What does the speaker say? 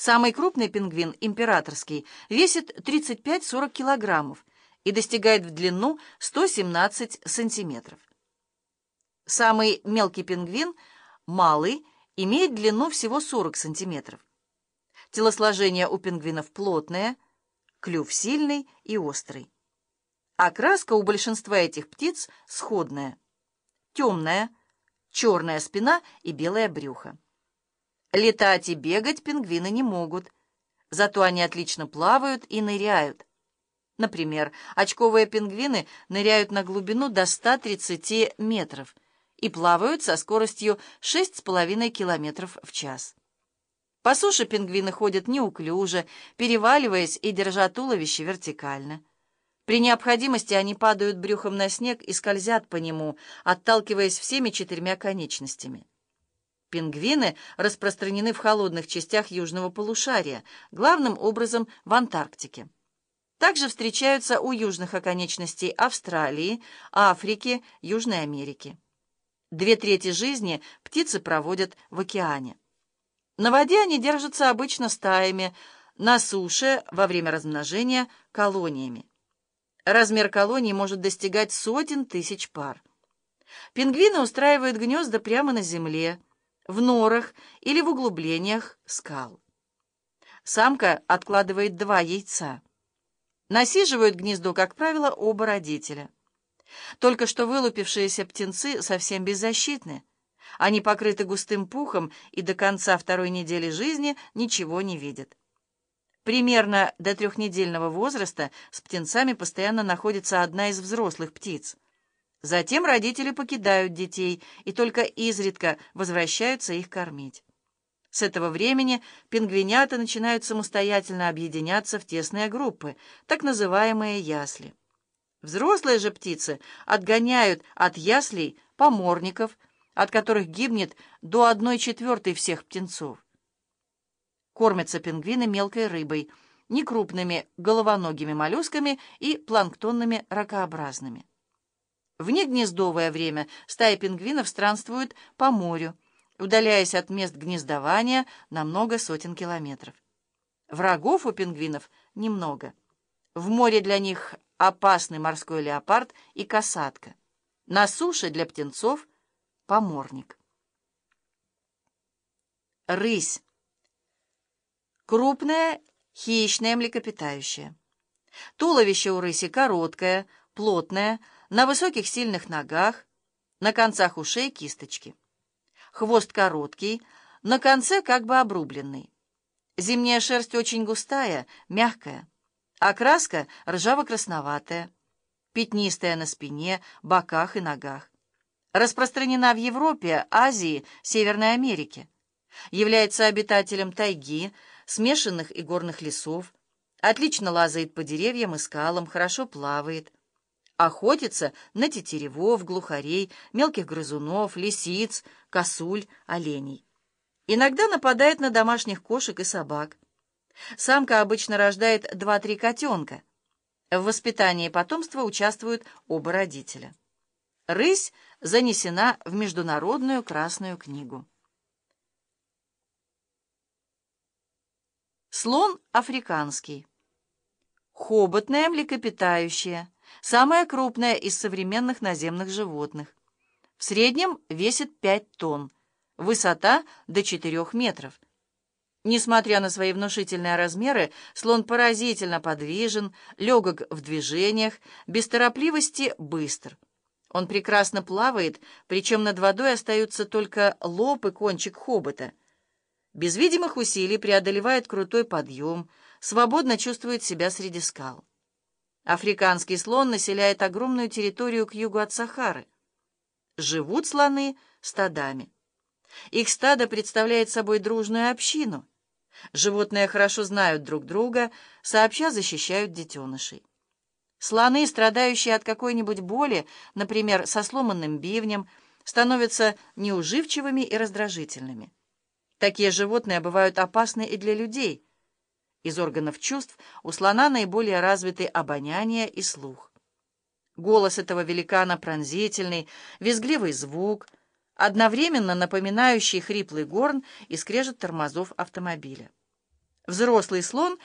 Самый крупный пингвин, императорский, весит 35-40 килограммов и достигает в длину 117 сантиметров. Самый мелкий пингвин, малый, имеет длину всего 40 сантиметров. Телосложение у пингвинов плотное, клюв сильный и острый. Окраска у большинства этих птиц сходная. Темная, черная спина и белое брюхо. Летать и бегать пингвины не могут, зато они отлично плавают и ныряют. Например, очковые пингвины ныряют на глубину до 130 метров и плавают со скоростью 6,5 километров в час. По суше пингвины ходят неуклюже, переваливаясь и держа туловище вертикально. При необходимости они падают брюхом на снег и скользят по нему, отталкиваясь всеми четырьмя конечностями. Пингвины распространены в холодных частях южного полушария, главным образом в Антарктике. Также встречаются у южных оконечностей Австралии, Африки, Южной Америки. Две трети жизни птицы проводят в океане. На воде они держатся обычно стаями, на суше во время размножения колониями. Размер колоний может достигать сотен тысяч пар. Пингвины устраивают гнезда прямо на земле, в норах или в углублениях скал. Самка откладывает два яйца. Насиживают гнездо, как правило, оба родителя. Только что вылупившиеся птенцы совсем беззащитны. Они покрыты густым пухом и до конца второй недели жизни ничего не видят. Примерно до трехнедельного возраста с птенцами постоянно находится одна из взрослых птиц. Затем родители покидают детей и только изредка возвращаются их кормить. С этого времени пингвинята начинают самостоятельно объединяться в тесные группы, так называемые ясли. Взрослые же птицы отгоняют от яслей поморников, от которых гибнет до одной четвертой всех птенцов. Кормятся пингвины мелкой рыбой, некрупными головоногими моллюсками и планктонными ракообразными. В негнездовое время стаи пингвинов странствуют по морю, удаляясь от мест гнездования на много сотен километров. Врагов у пингвинов немного. В море для них опасный морской леопард и касатка. На суше для птенцов — поморник. Рысь. Крупная, хищная млекопитающая. Туловище у рыси короткое, плотное, на высоких сильных ногах, на концах ушей кисточки. Хвост короткий, на конце как бы обрубленный. Зимняя шерсть очень густая, мягкая. Окраска ржаво-красноватая, пятнистая на спине, боках и ногах. Распространена в Европе, Азии, Северной Америке. Является обитателем тайги, смешанных и горных лесов. Отлично лазает по деревьям и скалам, хорошо плавает. Охотится на тетеревов, глухарей, мелких грызунов, лисиц, косуль, оленей. Иногда нападает на домашних кошек и собак. Самка обычно рождает два-три котенка. В воспитании потомства участвуют оба родителя. Рысь занесена в Международную Красную книгу. Слон африканский. Хоботное млекопитающее – самая крупная из современных наземных животных. В среднем весит 5 тонн, высота до 4 метров. Несмотря на свои внушительные размеры, слон поразительно подвижен, легок в движениях, без торопливости быстр. Он прекрасно плавает, причем над водой остаются только лоб и кончик хобота. Без видимых усилий преодолевает крутой подъем, свободно чувствует себя среди скал. Африканский слон населяет огромную территорию к югу от Сахары. Живут слоны стадами. Их стадо представляет собой дружную общину. Животные хорошо знают друг друга, сообща защищают детенышей. Слоны, страдающие от какой-нибудь боли, например, со сломанным бивнем, становятся неуживчивыми и раздражительными. Такие животные бывают опасны и для людей – из органов чувств у слона наиболее развиты обоняние и слух. Голос этого великана пронзительный, визгливый звук, одновременно напоминающий хриплый горн и скрежет тормозов автомобиля. Взрослый слон